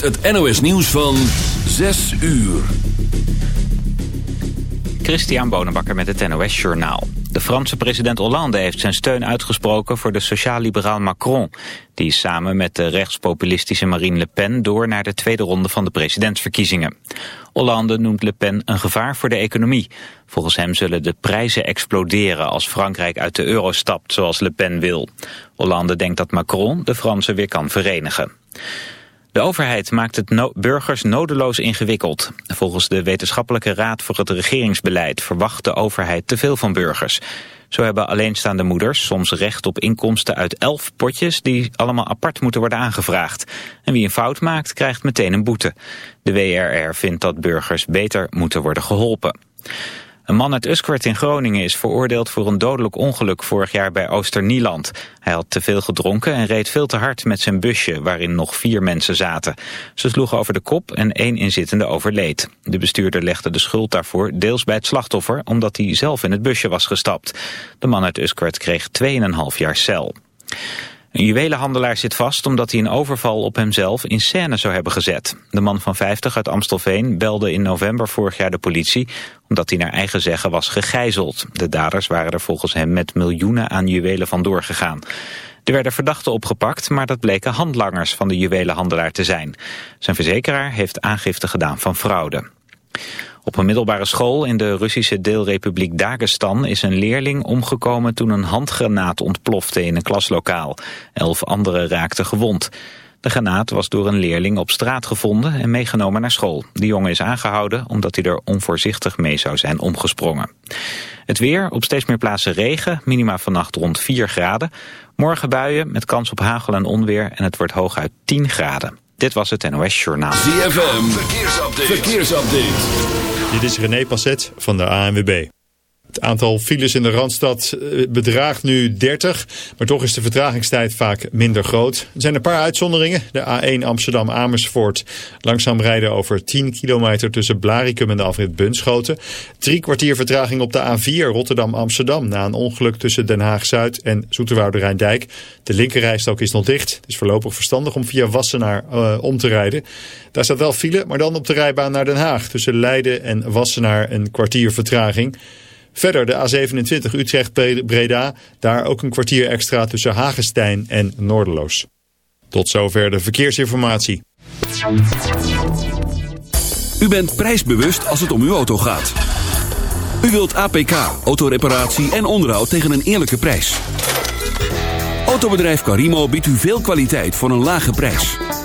het NOS nieuws van 6 uur. Christian Bonenbakker met het NOS Journaal. De Franse president Hollande heeft zijn steun uitgesproken voor de sociaal-liberaal Macron. Die samen met de rechtspopulistische Marine Le Pen door naar de tweede ronde van de presidentsverkiezingen. Hollande noemt Le Pen een gevaar voor de economie. Volgens hem zullen de prijzen exploderen als Frankrijk uit de euro stapt zoals Le Pen wil. Hollande denkt dat Macron de Fransen weer kan verenigen. De overheid maakt het burgers nodeloos ingewikkeld. Volgens de Wetenschappelijke Raad voor het Regeringsbeleid verwacht de overheid te veel van burgers. Zo hebben alleenstaande moeders soms recht op inkomsten uit elf potjes die allemaal apart moeten worden aangevraagd. En wie een fout maakt krijgt meteen een boete. De WRR vindt dat burgers beter moeten worden geholpen. Een man uit Usquert in Groningen is veroordeeld voor een dodelijk ongeluk vorig jaar bij Oosternieland. Hij had te veel gedronken en reed veel te hard met zijn busje waarin nog vier mensen zaten. Ze sloegen over de kop en één inzittende overleed. De bestuurder legde de schuld daarvoor deels bij het slachtoffer omdat hij zelf in het busje was gestapt. De man uit Usquert kreeg 2,5 jaar cel. Een juwelenhandelaar zit vast omdat hij een overval op hemzelf in scène zou hebben gezet. De man van 50 uit Amstelveen belde in november vorig jaar de politie... omdat hij naar eigen zeggen was gegijzeld. De daders waren er volgens hem met miljoenen aan juwelen van doorgegaan. Er werden verdachten opgepakt, maar dat bleken handlangers van de juwelenhandelaar te zijn. Zijn verzekeraar heeft aangifte gedaan van fraude. Op een middelbare school in de Russische deelrepubliek Dagestan is een leerling omgekomen toen een handgranaat ontplofte in een klaslokaal. Elf anderen raakten gewond. De granaat was door een leerling op straat gevonden en meegenomen naar school. De jongen is aangehouden omdat hij er onvoorzichtig mee zou zijn omgesprongen. Het weer, op steeds meer plaatsen regen, minima vannacht rond 4 graden. Morgen buien met kans op hagel en onweer en het wordt hooguit 10 graden. Dit was het NOS Journaal. ZFM, verkeersupdate. verkeersupdate. Dit is René Passet van de ANWB. Het aantal files in de Randstad eh, bedraagt nu 30, maar toch is de vertragingstijd vaak minder groot. Er zijn een paar uitzonderingen. De A1 Amsterdam-Amersfoort langzaam rijden over 10 kilometer tussen Blaricum en de afrit Bunschoten. Drie kwartier vertraging op de A4 Rotterdam-Amsterdam na een ongeluk tussen Den Haag-Zuid en Zoeterwoude-Rijndijk. De linkerrijstok is nog dicht. Het is voorlopig verstandig om via Wassenaar uh, om te rijden. Daar staat wel file, maar dan op de rijbaan naar Den Haag. Tussen Leiden en Wassenaar een kwartier vertraging. Verder de A27 Utrecht-Breda. Daar ook een kwartier extra tussen Hagestein en Noorderloos. Tot zover de verkeersinformatie. U bent prijsbewust als het om uw auto gaat. U wilt APK, autoreparatie en onderhoud tegen een eerlijke prijs. Autobedrijf Carimo biedt u veel kwaliteit voor een lage prijs.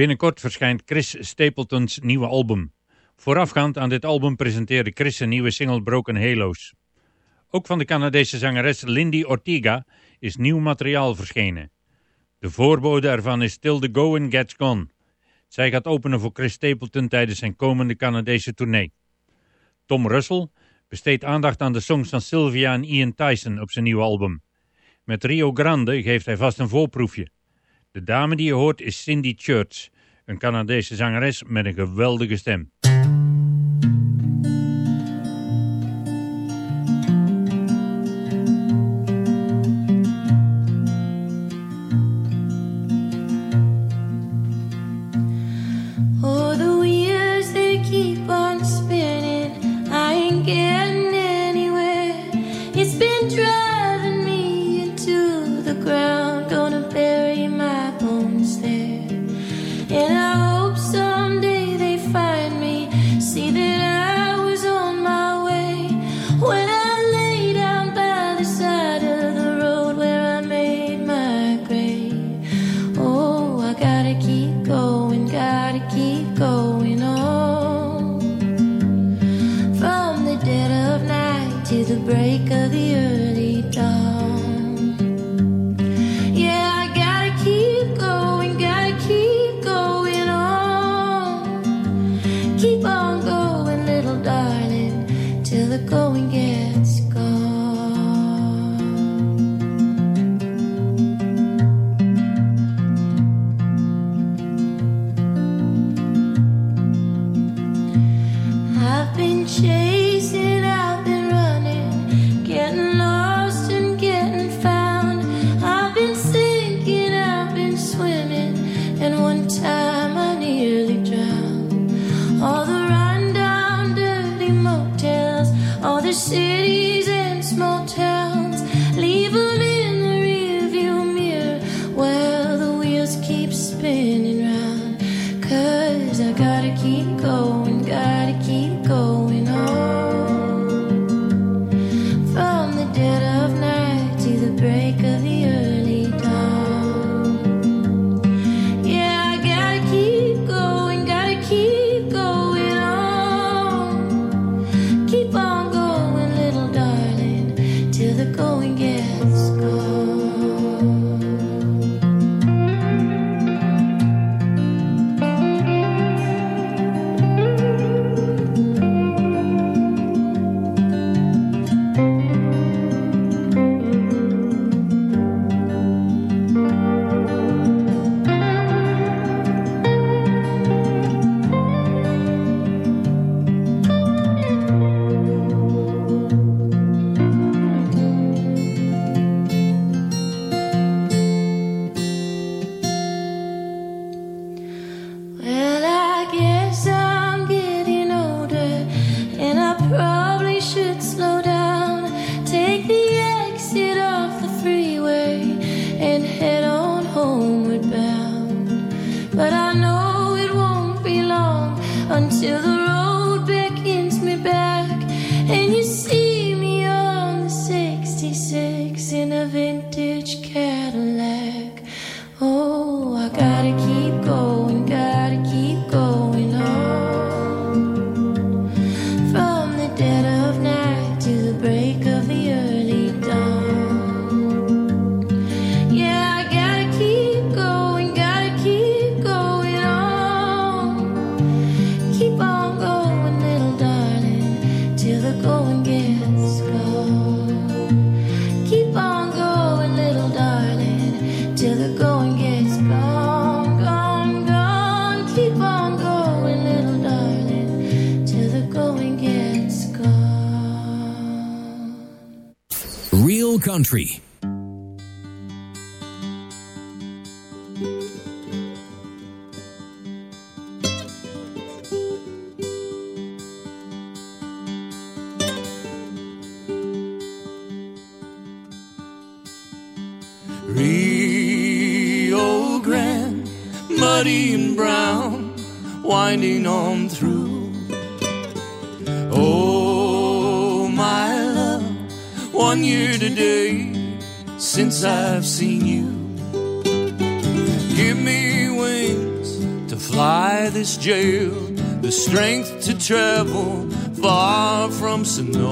Binnenkort verschijnt Chris Stapleton's nieuwe album. Voorafgaand aan dit album presenteerde Chris zijn nieuwe single Broken Halos. Ook van de Canadese zangeres Lindy Ortiga is nieuw materiaal verschenen. De voorbode ervan is Till the Going Gets Gone. Zij gaat openen voor Chris Stapleton tijdens zijn komende Canadese tournee. Tom Russell besteedt aandacht aan de songs van Sylvia en Ian Tyson op zijn nieuwe album. Met Rio Grande geeft hij vast een voorproefje. De dame die je hoort is Cindy Church, een Canadese zangeres met een geweldige stem. keep going. Country. Jail, the strength to travel far from Sonora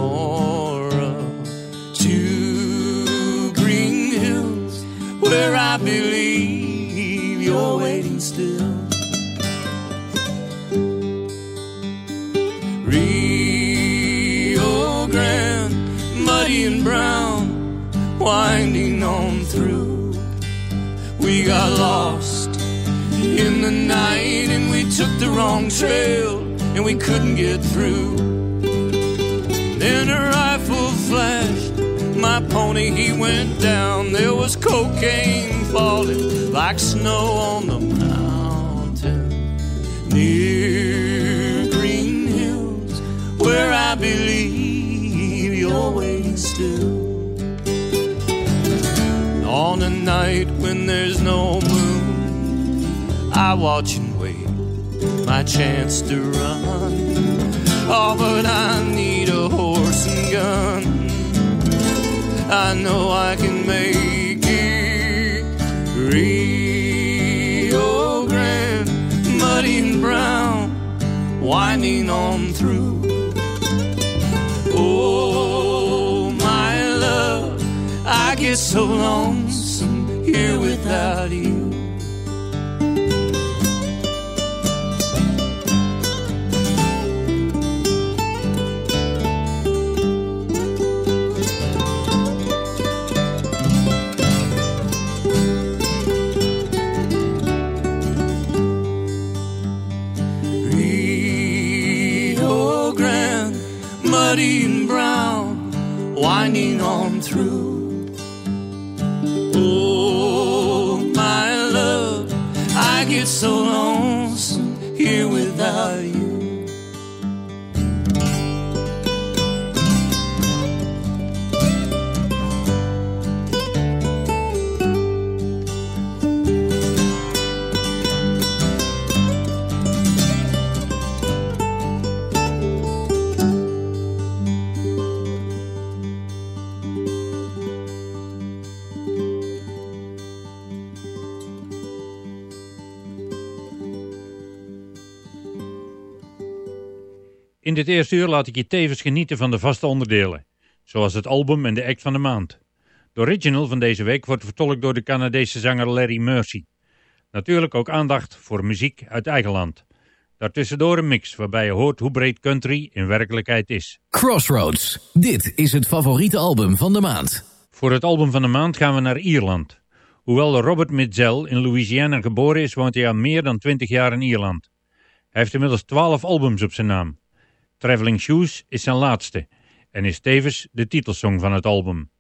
to run. Oh, but I need a horse and gun. I know I can make it. Rio Grande, muddy and brown, winding on through. Oh, my love, I get so lonesome here without you. Dit eerste uur laat ik je tevens genieten van de vaste onderdelen, zoals het album en de act van de maand. De original van deze week wordt vertolkt door de Canadese zanger Larry Mercy. Natuurlijk ook aandacht voor muziek uit eigen land. Daartussendoor een mix waarbij je hoort hoe breed country in werkelijkheid is. Crossroads. Dit is het favoriete album van de maand. Voor het album van de maand gaan we naar Ierland. Hoewel Robert Mitzel in Louisiana geboren is, woont hij al meer dan 20 jaar in Ierland. Hij heeft inmiddels 12 albums op zijn naam. Traveling Shoes is zijn laatste en is tevens de titelsong van het album.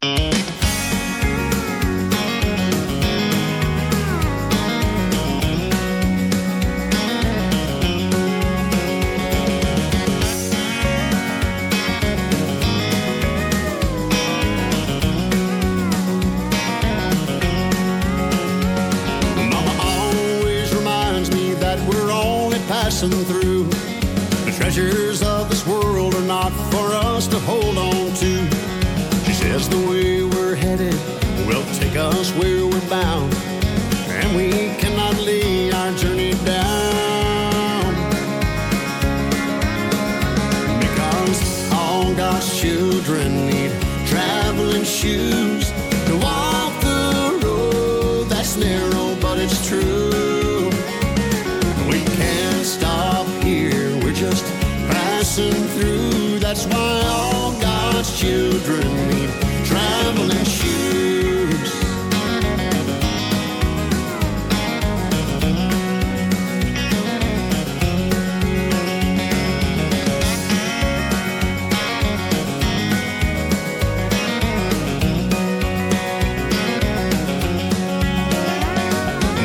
Children need traveling shoes.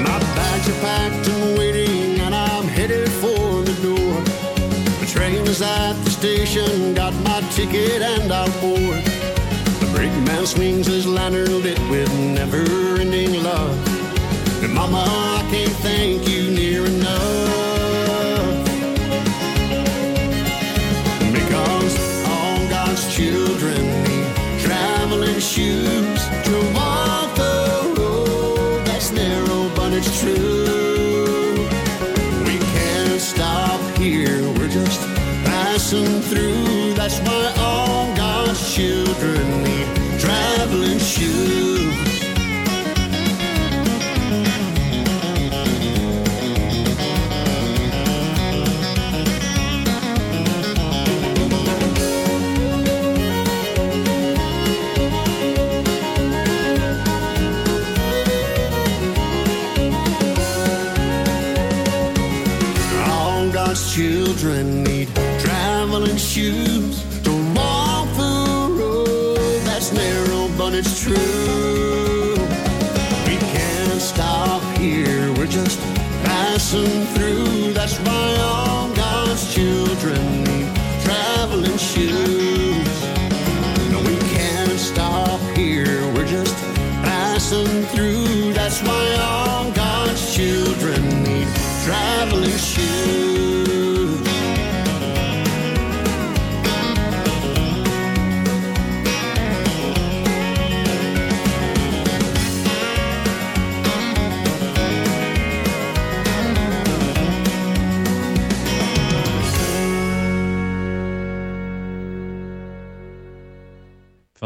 My bags are packed and waiting, and I'm headed for the door. The train is at the station, got my ticket and I'll brakeman swings his lantern lit with never-ending love. And Mama, I can't thank you near enough.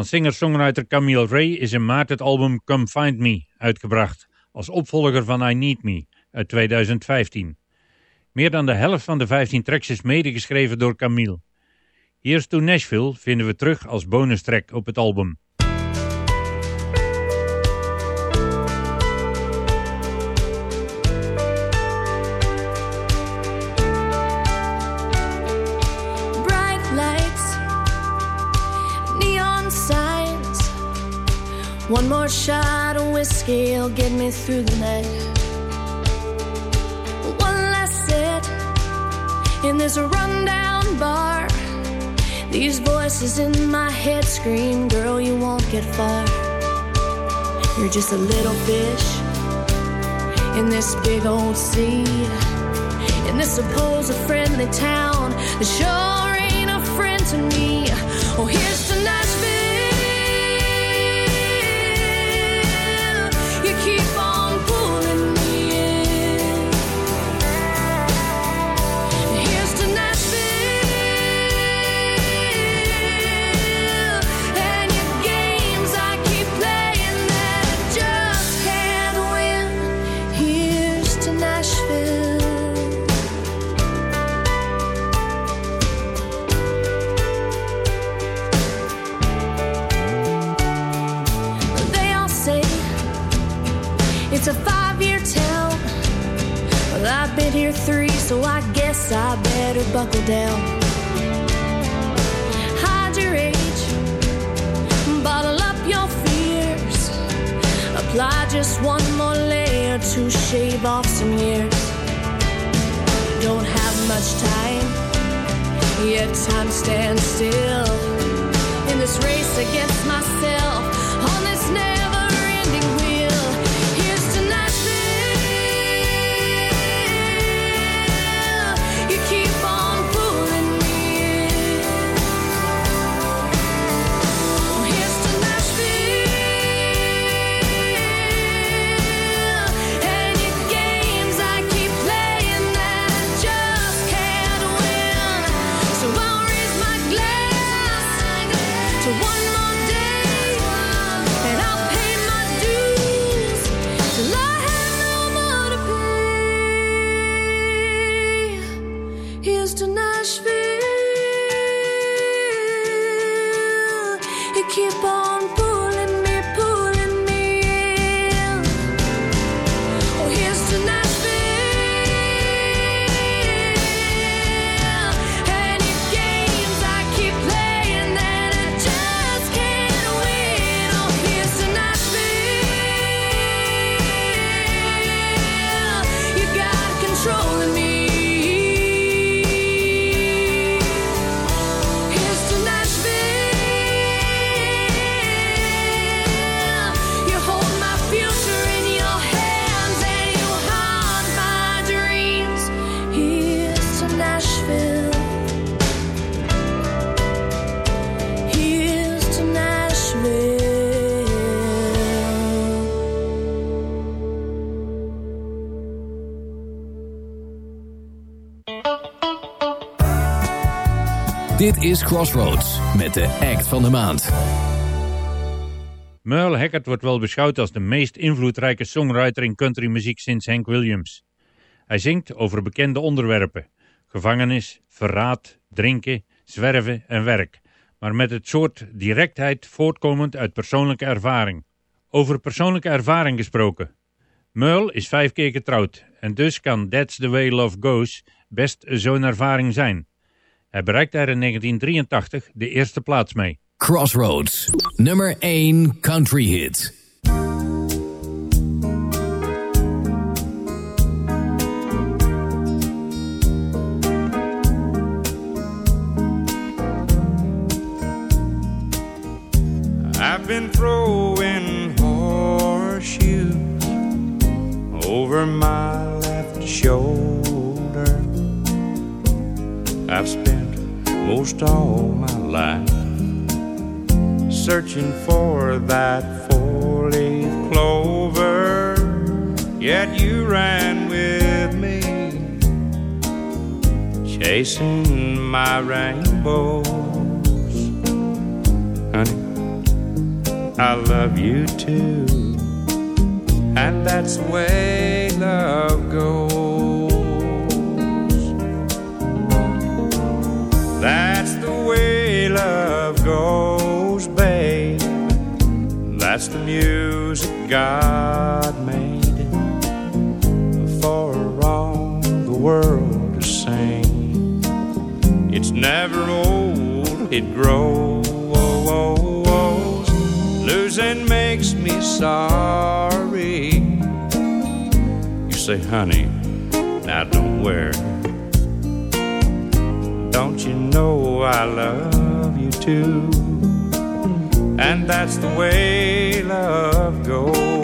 Singer-songwriter Camille Ray is in maart het album Come Find Me uitgebracht, als opvolger van I Need Me uit 2015. Meer dan de helft van de 15 tracks is medegeschreven door Camille. Here's to Nashville vinden we terug als bonustrack op het album. Will get me through the night. One last sit in this rundown bar. These voices in my head scream, girl, you won't get far. You're just a little fish in this big old sea. In this supposed friendly town that sure ain't a friend to me. Buckle down. Hide your age, bottle up your fears. Apply just one more layer to shave off some years. Don't have much time, yet time stands still in this race against Dit is Crossroads met de act van de maand. Merle Haggard wordt wel beschouwd als de meest invloedrijke songwriter in countrymuziek sinds Hank Williams. Hij zingt over bekende onderwerpen. Gevangenis, verraad, drinken, zwerven en werk. Maar met het soort directheid voortkomend uit persoonlijke ervaring. Over persoonlijke ervaring gesproken. Merle is vijf keer getrouwd en dus kan That's the Way Love Goes best zo'n ervaring zijn. Hij bereikte er in 1983 de eerste plaats mee. Crossroads, nummer 1 country hit. I've been throwing horseshoes over my left shoulder. I've spent most all my life searching for that four leaf clover. Yet you ran with me, chasing my rainbows. Honey, I love you too. And that's the way love goes. Goes, babe. That's the music God made for all the world to sing. It's never old, it grows. Losing makes me sorry. You say, honey, now don't worry. Don't you know I love too? And that's the way love goes.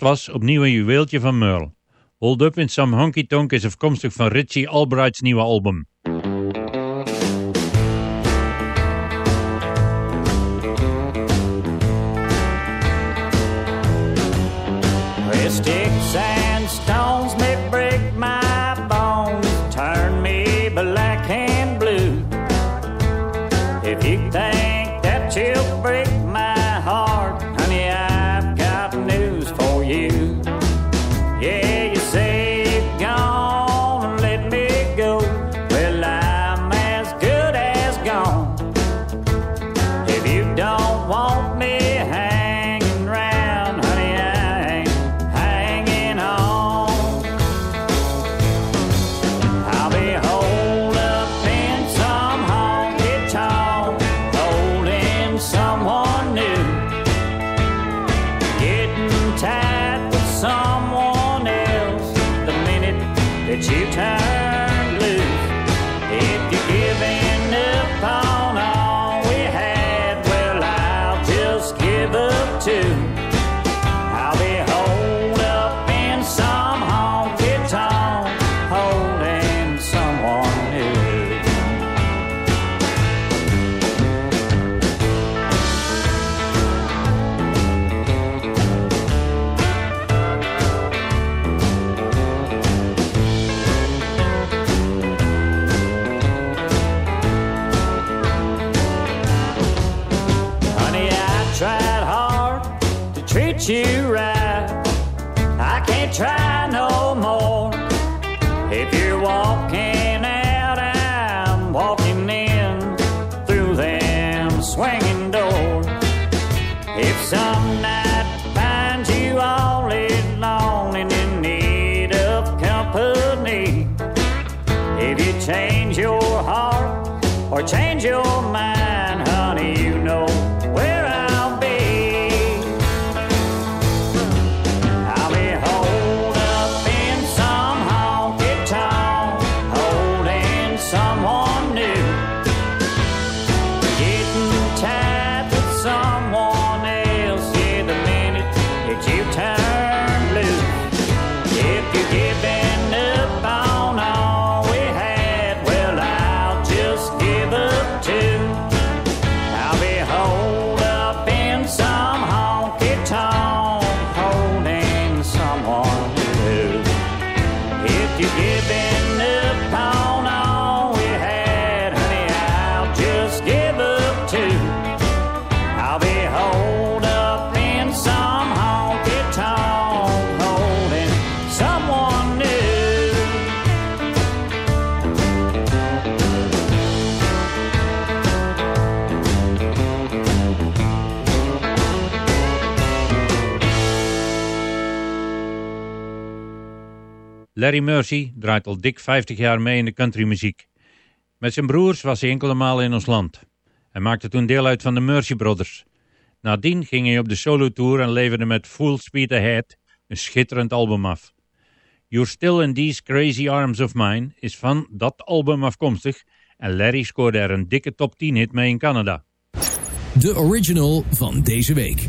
Was opnieuw een juweeltje van Merle. Hold Up in Some Honky Tonk is afkomstig van Richie Albright's nieuwe album. Larry Mercy draait al dik 50 jaar mee in de countrymuziek. Met zijn broers was hij enkele malen in ons land. Hij maakte toen deel uit van de Mercy Brothers. Nadien ging hij op de solo-tour en leverde met Full Speed Ahead een schitterend album af. You're Still in These Crazy Arms of Mine is van dat album afkomstig en Larry scoorde er een dikke top 10 hit mee in Canada. De original van deze week.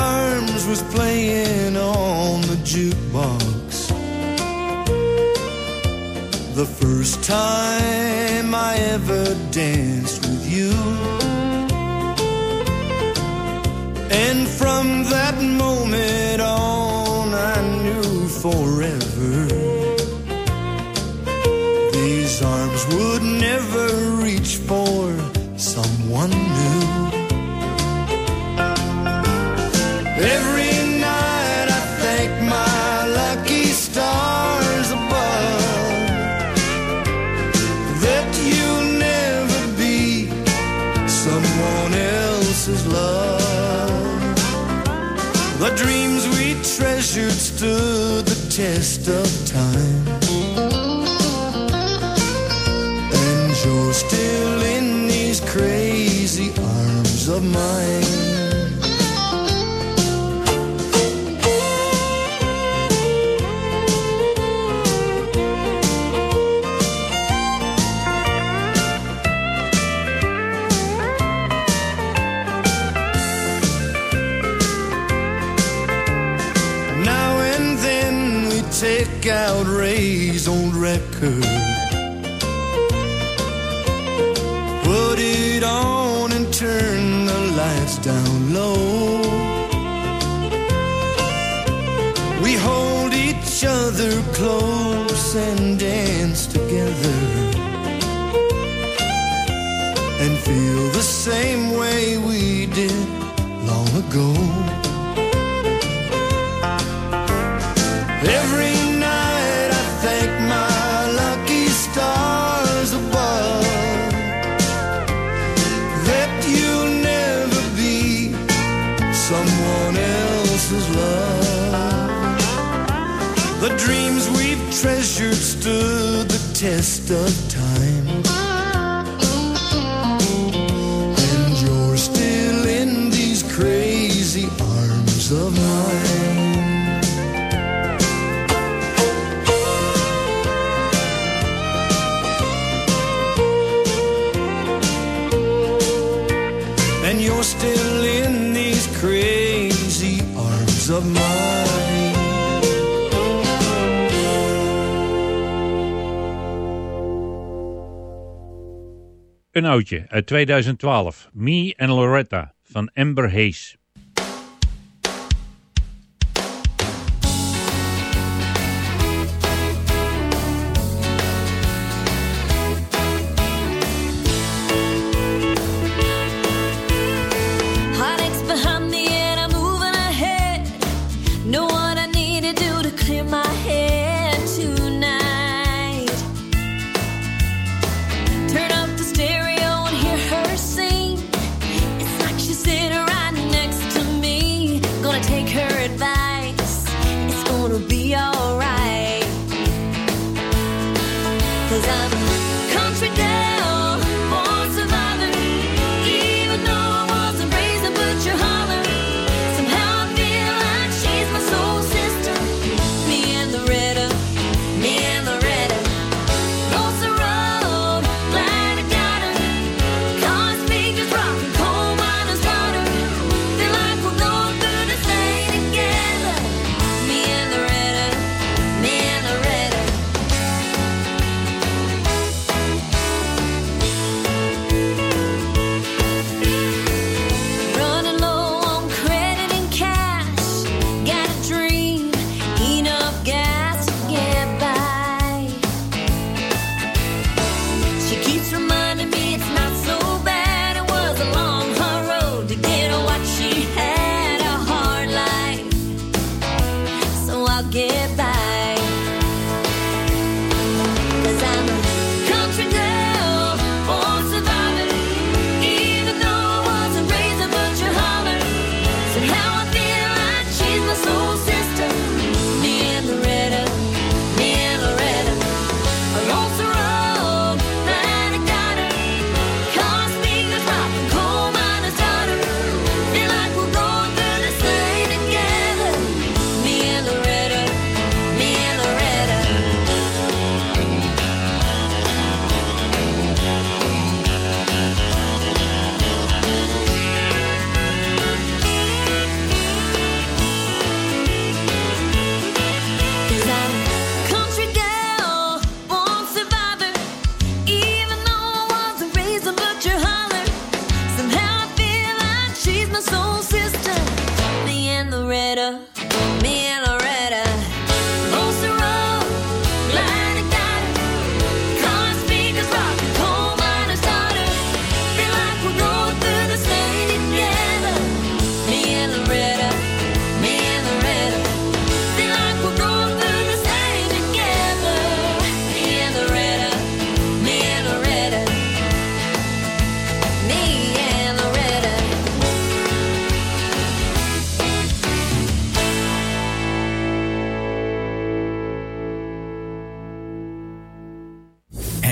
Arms was playing on the jukebox. The first time I ever danced with you. And from that moment on, I knew forever of mine. of time. Een oudje uit 2012, Me and Loretta van Amber Hayes.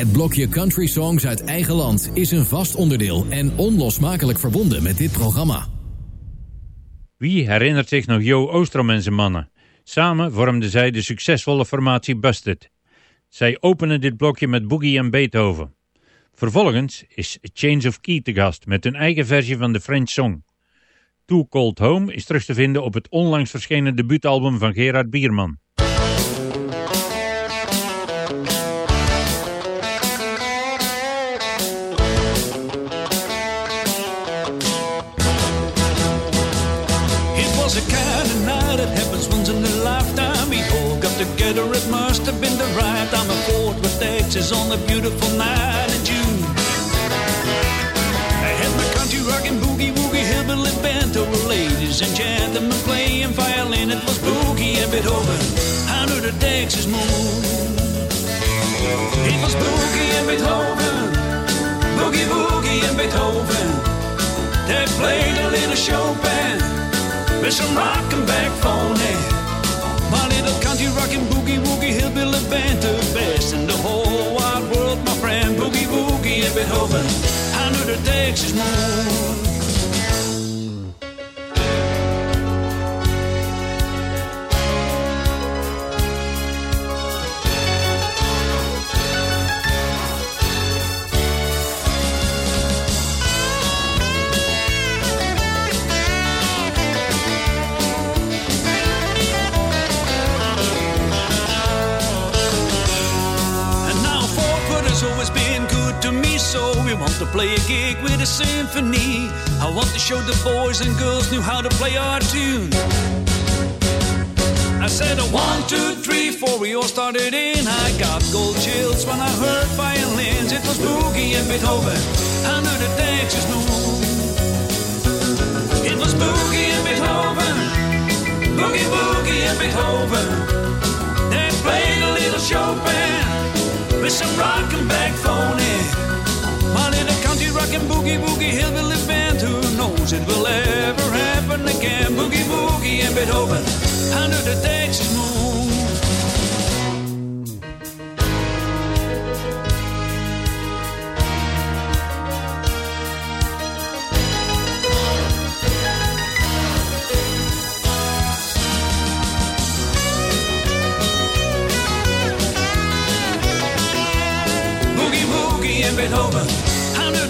Het blokje country songs uit eigen land is een vast onderdeel en onlosmakelijk verbonden met dit programma. Wie herinnert zich nog Jo Oostrom en zijn mannen? Samen vormden zij de succesvolle formatie Busted. Zij openen dit blokje met Boogie en Beethoven. Vervolgens is Change of Key te gast met hun eigen versie van de French song. Too Cold Home is terug te vinden op het onlangs verschenen debuutalbum van Gerard Bierman. On a beautiful night in June. I had my country rockin' boogie woogie hillbilly band over ladies and gentlemen playing violin. It was boogie and Beethoven under the Texas moon. It was boogie and Beethoven, boogie woogie and Beethoven. They played a little Chopin with some rockin' back phony. My little country rockin' boogie woogie hillbilly band, Beethoven, hij the de tekst is. To play a gig with a symphony. I want to show the boys and girls knew how to play our tune. I said a one, two, three, four, we all started in. I got gold chills when I heard violins. It was Boogie and Beethoven under the Texas moon. It was Boogie and Beethoven, Boogie Boogie and Beethoven. They played a little Chopin with some rockin' back phony. Rockin' boogie woogie hillbilly band. Who knows it will ever happen again? Boogie woogie and Beethoven under the Texas moon.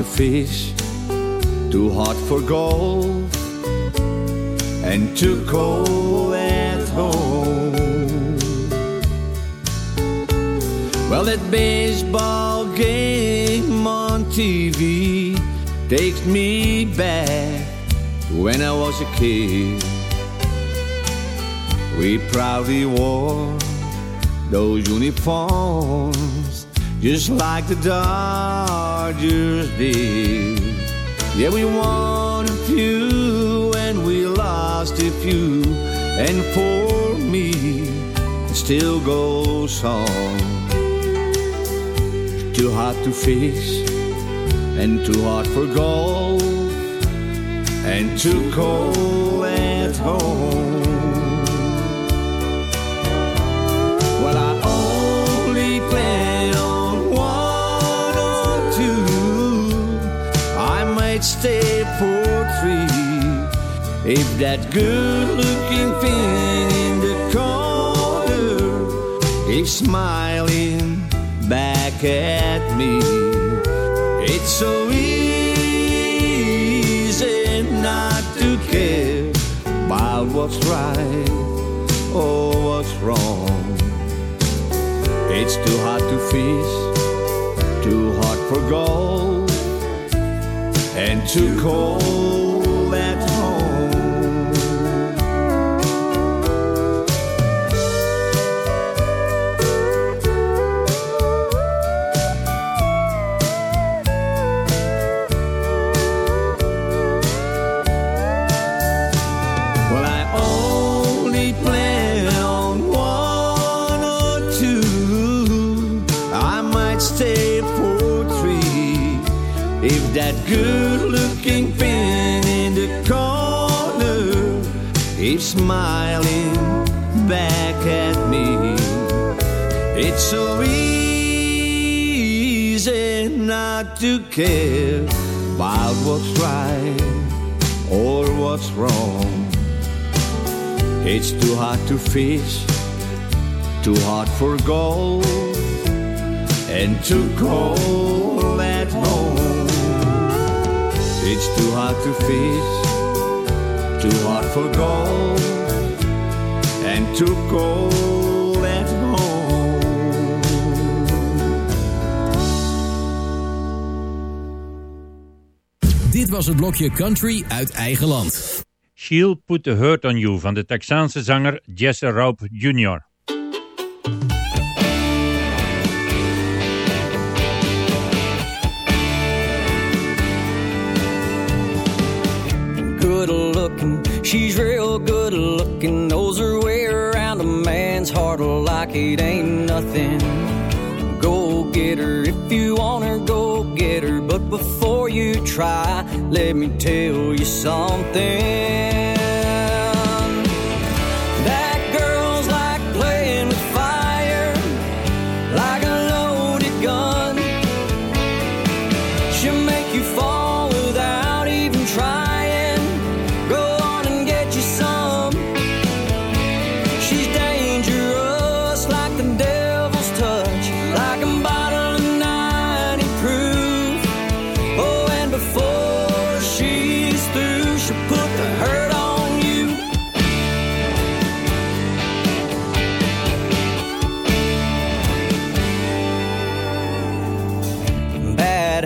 to fish, too hot for golf, and too cold at home. Well, that baseball game on TV takes me back when I was a kid. We proudly wore those uniforms just like the Dodgers did. Yeah, we won a few and we lost a few, and for me, it still goes on. Too hot to fish, and too hot for golf, and too cold at home. For three if that good-looking thing in the corner is smiling back at me. It's so easy not to care about what's right or what's wrong. It's too hot to fish, too hot for gold, too cold smiling back at me. It's so easy not to care about what's right or what's wrong. It's too hot to fish, too hot for gold, and too cold at home. It's too hot to fish, too hot for gold, and too cold at home. Dit was het blokje Country uit eigen land. She'll Put the Hurt on You van de Texaanse zanger Jesse Raup Jr. looking. She's real good looking. Knows her way around a man's heart like it ain't nothing. Go get her if you want her, go get her. But before you try, let me tell you something.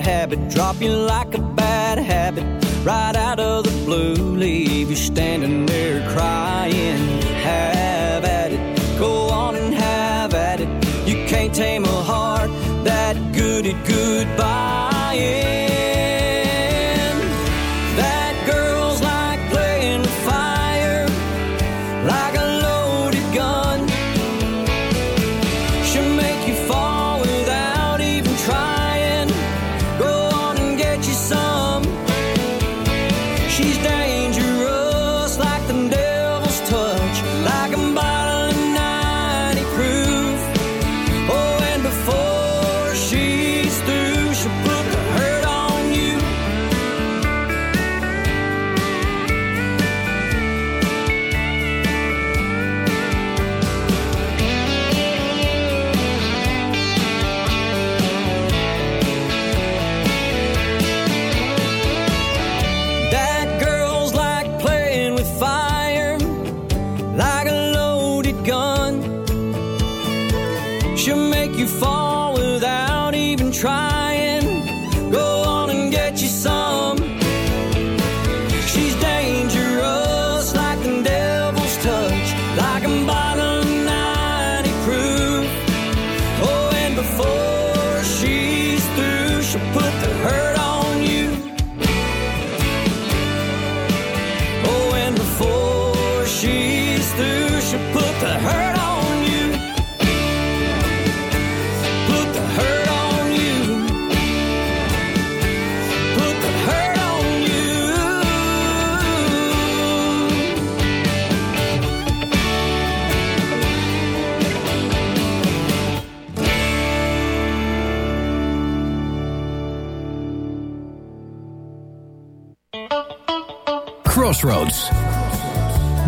habit, drop you like a bad habit, right out of the blue, leave you standing there crying. Have at it, go on and have at it. You can't tame a heart that good at goodbye.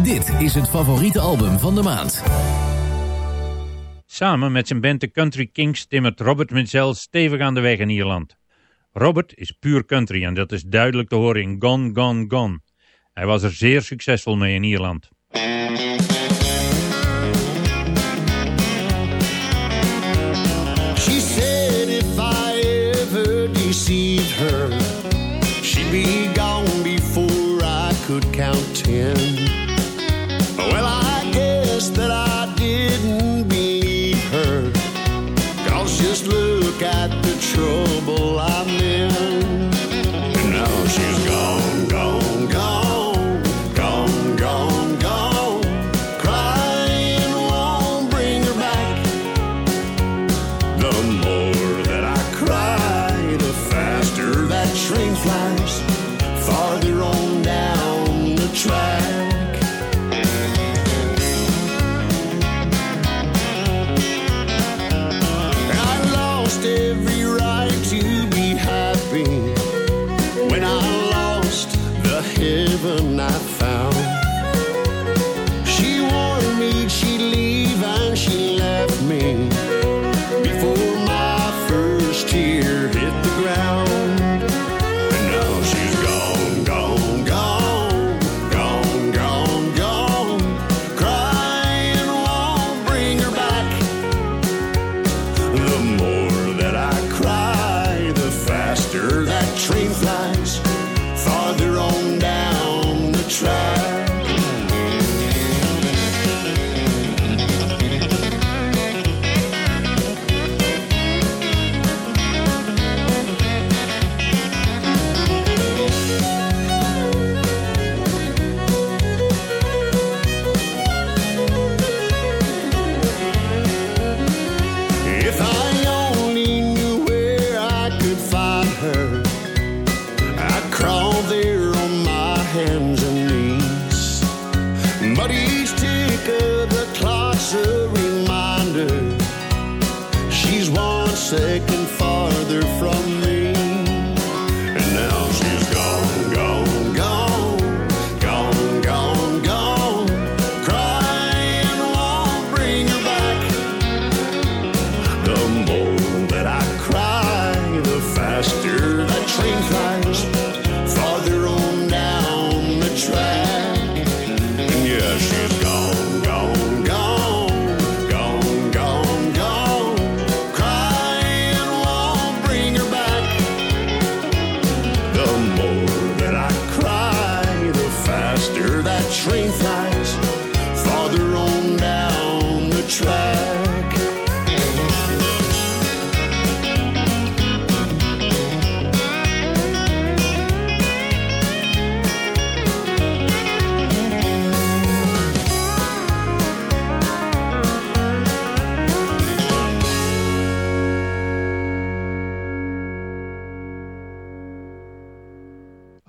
Dit is het favoriete album van de maand. Samen met zijn band The Country Kings timmert Robert Mitchell stevig aan de weg in Ierland. Robert is puur country en dat is duidelijk te horen in Gone, Gone, Gone. Hij was er zeer succesvol mee in Ierland.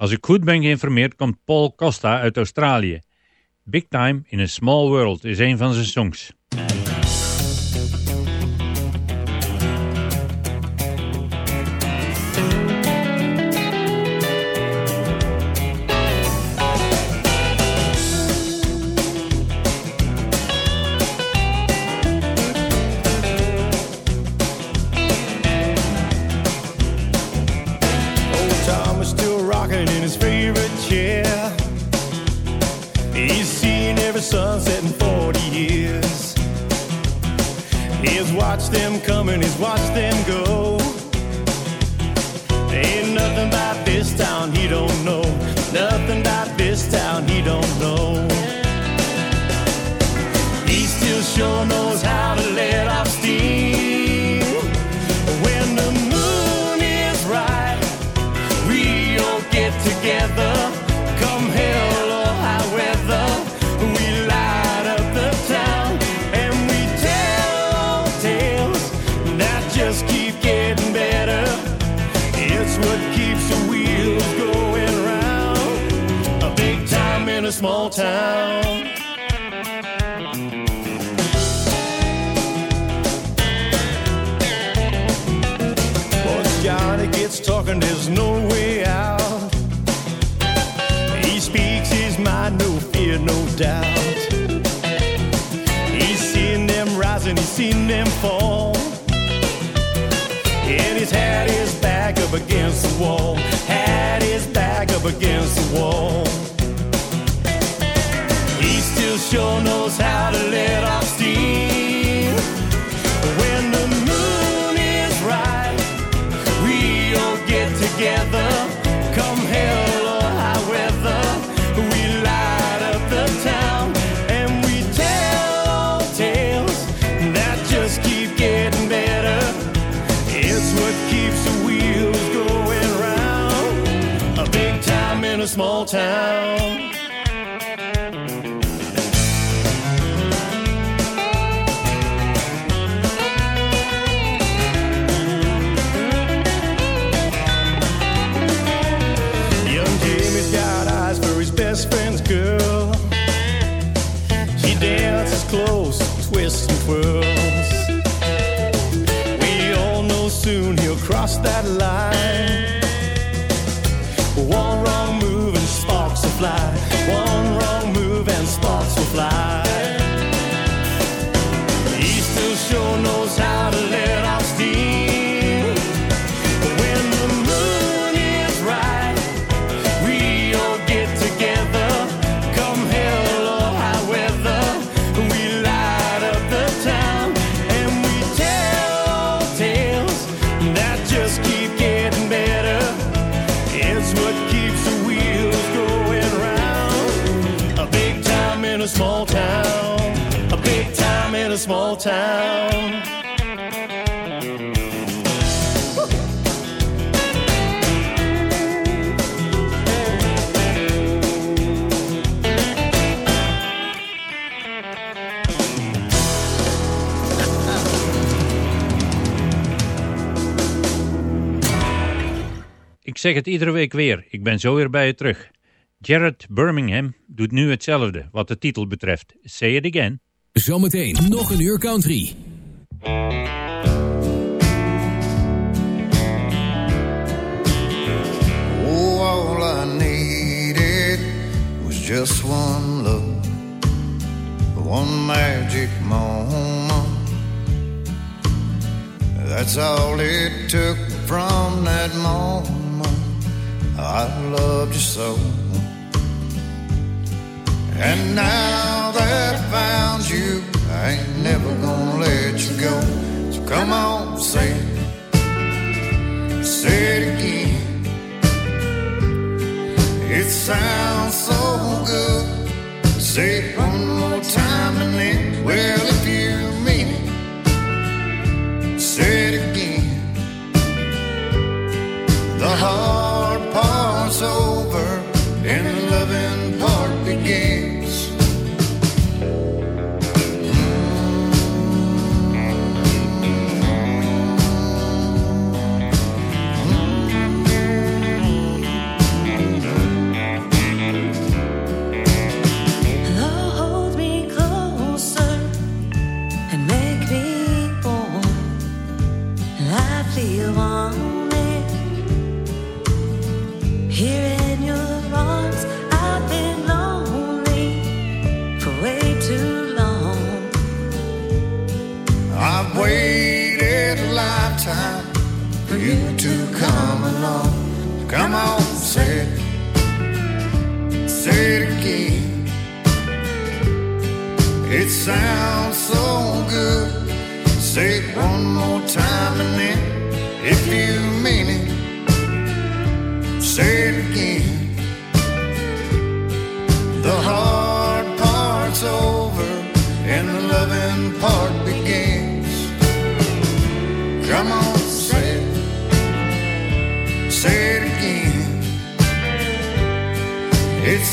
Als ik goed ben geïnformeerd komt Paul Costa uit Australië. Big Time in a Small World is een van zijn songs. small town. Ik zeg het iedere week weer, ik ben zo weer bij je terug. Jared Birmingham doet nu hetzelfde wat de titel betreft. Say it again. Zometeen nog een uur country. Oh, all I needed was just one look. One magic moment. That's all it took from that moment. I loved you so. And now that I found you, I ain't never gonna let you go. So come on, say it. Say it again. It sounds so good. Say it one more time and then, well, if you mean it, say it again. The hard part's over. Come on, say it. Say it again. It sounds so good. Say it one more time and then, if you mean it, say it again.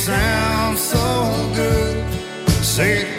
Sounds so good. Say it